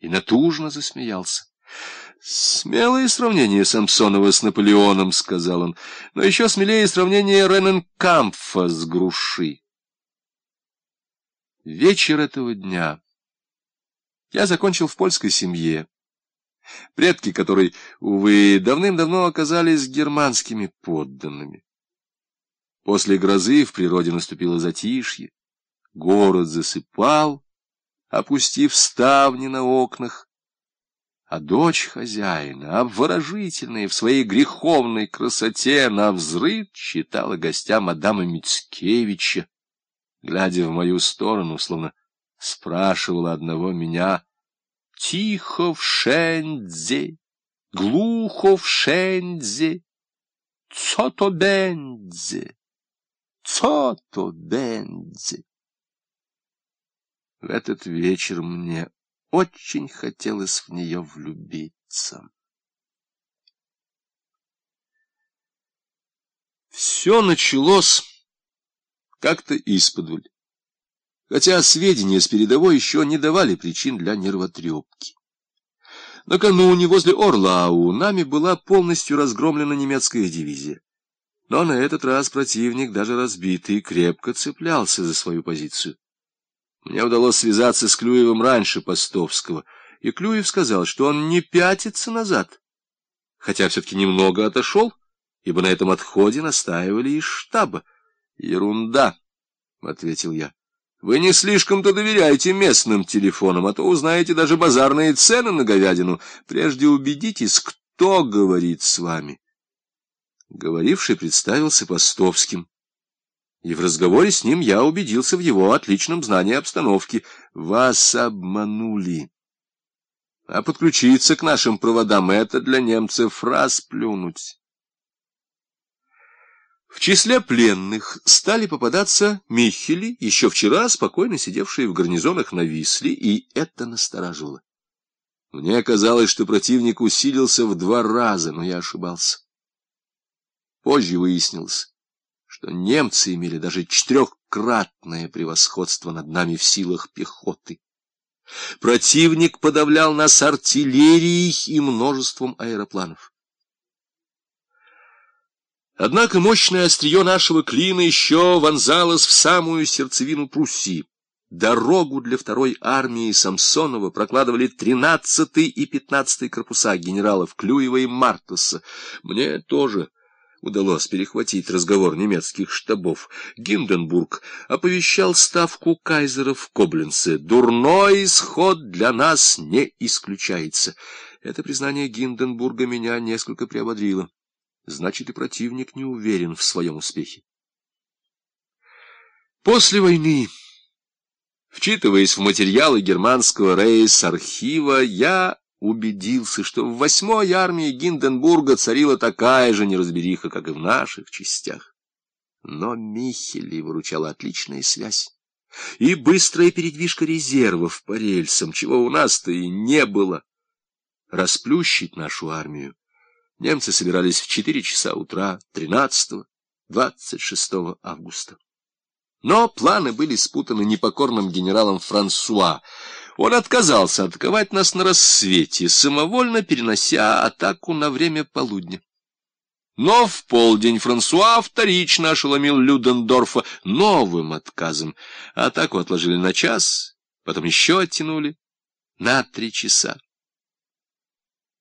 и натужно засмеялся. «Смелое сравнение Самсонова с Наполеоном», — сказал он, — «но еще смелее сравнение Рененкампфа с груши». Вечер этого дня я закончил в польской семье, предки которой, увы, давным-давно оказались германскими подданными. После грозы в природе наступило затишье, город засыпал, опустив ставни на окнах, а дочь хозяина, обворожительная в своей греховной красоте, на взрыв читала гостям Адама Мицкевича, глядя в мою сторону, словно спрашивала одного меня «Тихо в шендзе, глухо в шендзе, цото бендзе, цото бендзе». В этот вечер мне очень хотелось в нее влюбиться. Все началось как-то исподволь, хотя сведения с передовой еще не давали причин для нервотрепки. Накануне возле Орлау нами была полностью разгромлена немецкая дивизия. Но на этот раз противник, даже разбитый, крепко цеплялся за свою позицию. Мне удалось связаться с Клюевым раньше Постовского, и Клюев сказал, что он не пятится назад, хотя все-таки немного отошел, ибо на этом отходе настаивали из штаба. — Ерунда, — ответил я. — Вы не слишком-то доверяете местным телефонам, а то узнаете даже базарные цены на говядину. Прежде убедитесь, кто говорит с вами. Говоривший представился Постовским и в разговоре с ним я убедился в его отличном знании обстановки. Вас обманули. А подключиться к нашим проводам — это для немцев расплюнуть. В числе пленных стали попадаться Михели, еще вчера спокойно сидевшие в гарнизонах на Висле, и это настораживало. Мне казалось, что противник усилился в два раза, но я ошибался. Позже выяснилось, что немцы имели даже четырехкратное превосходство над нами в силах пехоты. Противник подавлял нас артиллерией и множеством аэропланов. Однако мощное острие нашего клина еще вонзалось в самую сердцевину Пруссии. Дорогу для второй армии Самсонова прокладывали 13-й и 15-й корпуса генералов Клюева и Мартуса. Мне тоже удалось перехватить разговор немецких штабов. Гинденбург оповещал ставку кайзера в Кобленце. «Дурной исход для нас не исключается». Это признание Гинденбурга меня несколько приободрило. Значит, и противник не уверен в своем успехе. После войны, вчитываясь в материалы германского рейс-архива, я убедился, что в восьмой армии Гинденбурга царила такая же неразбериха, как и в наших частях. Но Михели выручала отличная связь и быстрая передвижка резервов по рельсам, чего у нас-то и не было. Расплющить нашу армию немцы собирались в четыре часа утра 13-26 августа. Но планы были спутаны непокорным генералом Франсуа, он отказался атаковать нас на рассвете, самовольно перенося атаку на время полудня. Но в полдень Франсуа вторично ошеломил Людендорфа новым отказом. Атаку отложили на час, потом еще оттянули на три часа.